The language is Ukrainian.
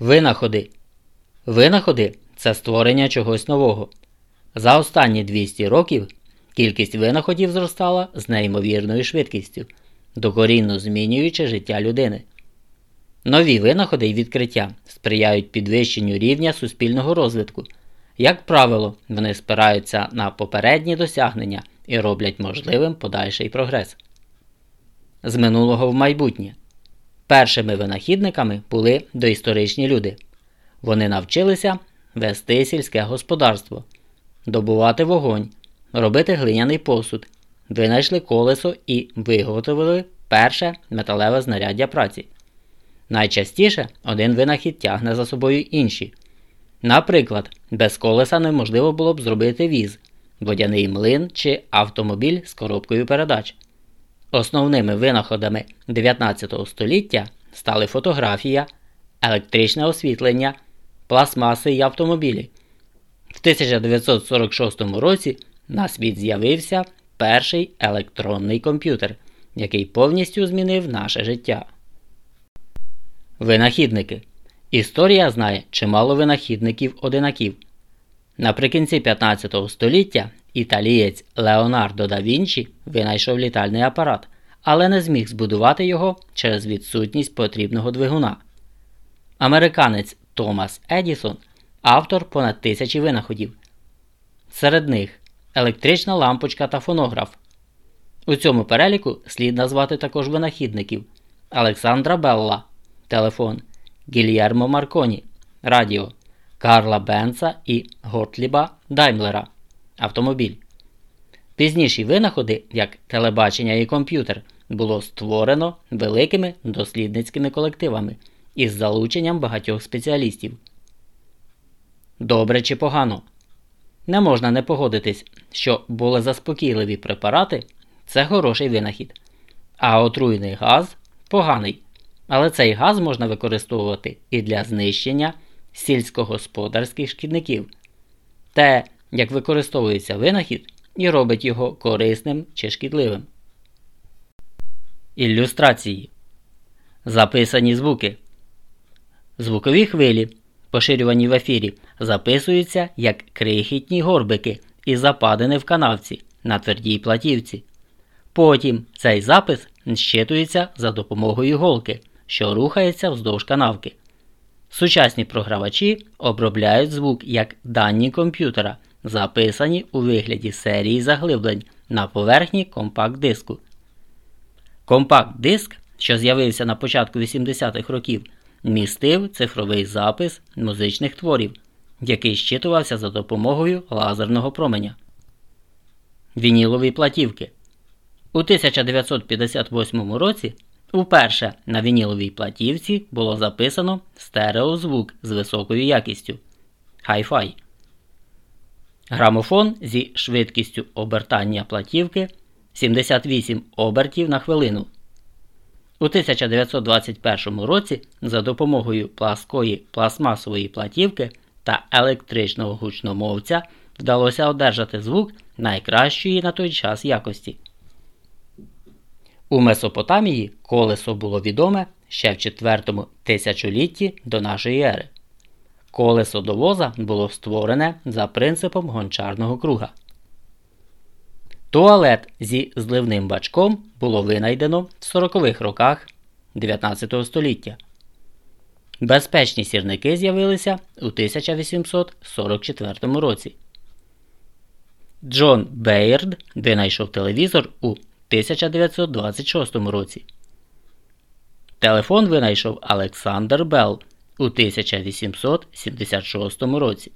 Винаходи. Винаходи це створення чогось нового. За останні 200 років кількість винаходів зростала з неймовірною швидкістю, докорінно змінюючи життя людини. Нові винаходи й відкриття сприяють підвищенню рівня суспільного розвитку. Як правило, вони спираються на попередні досягнення і роблять можливим подальший прогрес. З минулого в майбутнє. Першими винахідниками були доісторичні люди. Вони навчилися вести сільське господарство, добувати вогонь, робити глиняний посуд, винайшли колесо і виготовили перше металеве знаряддя праці. Найчастіше один винахід тягне за собою інші. Наприклад, без колеса неможливо було б зробити віз, водяний млин чи автомобіль з коробкою передач. Основними винаходами 19 століття стали фотографія, електричне освітлення, пластмаси і автомобілі. В 1946 році на світ з'явився перший електронний комп'ютер, який повністю змінив наше життя. Винахідники. Історія знає чимало винахідників одинаків. Наприкінці 15 століття італієць Леонардо да Вінчі винайшов літальний апарат, але не зміг збудувати його через відсутність потрібного двигуна. Американець Томас Едісон автор понад тисячі винаходів. Серед них електрична лампочка та фонограф. У цьому переліку слід назвати також винахідників Олександра Белла телефон, Гільєрмо Марконі радіо, Карла Бенца і Готліба Даймлера автомобіль. Пізніші винаходи, як телебачення і комп'ютер, було створено великими дослідницькими колективами із залученням багатьох спеціалістів. Добре чи погано. Не можна не погодитись, що болезаспокійливі препарати це хороший винахід, а отруйний газ поганий. Але цей газ можна використовувати і для знищення сільськогосподарських шкідників. Те, як використовується винахід, і робить його корисним чи шкідливим. Ілюстрації Записані звуки. Звукові хвилі, поширювані в ефірі, записуються як крихітні горбики і западини в канавці на твердій платівці. Потім цей запис щитується за допомогою голки що рухається вздовж канавки. Сучасні програвачі обробляють звук як дані комп'ютера, записані у вигляді серії заглиблень на поверхні компакт-диску. Компакт-диск, що з'явився на початку 80-х років, містив цифровий запис музичних творів, який щитувався за допомогою лазерного променя. Вінілові платівки. У 1958 році Уперше на вініловій платівці було записано стереозвук з високою якістю Hi-Fi. Грамофон зі швидкістю обертання платівки 78 обертів на хвилину. У 1921 році за допомогою пласкої пластмасової платівки та електричного гучномовця вдалося одержати звук найкращої на той час якості. У Месопотамії колесо було відоме ще в четвертому тисячолітті до нашої ери. Колесо до воза було створене за принципом гончарного круга. Туалет зі зливним бачком було винайдено в 40-х роках 19 століття. Безпечні сірники з'явилися у 1844 році. Джон Бейрд винайшов телевізор у 1926 році. Телефон винайшов Олександр Белл у 1876 році.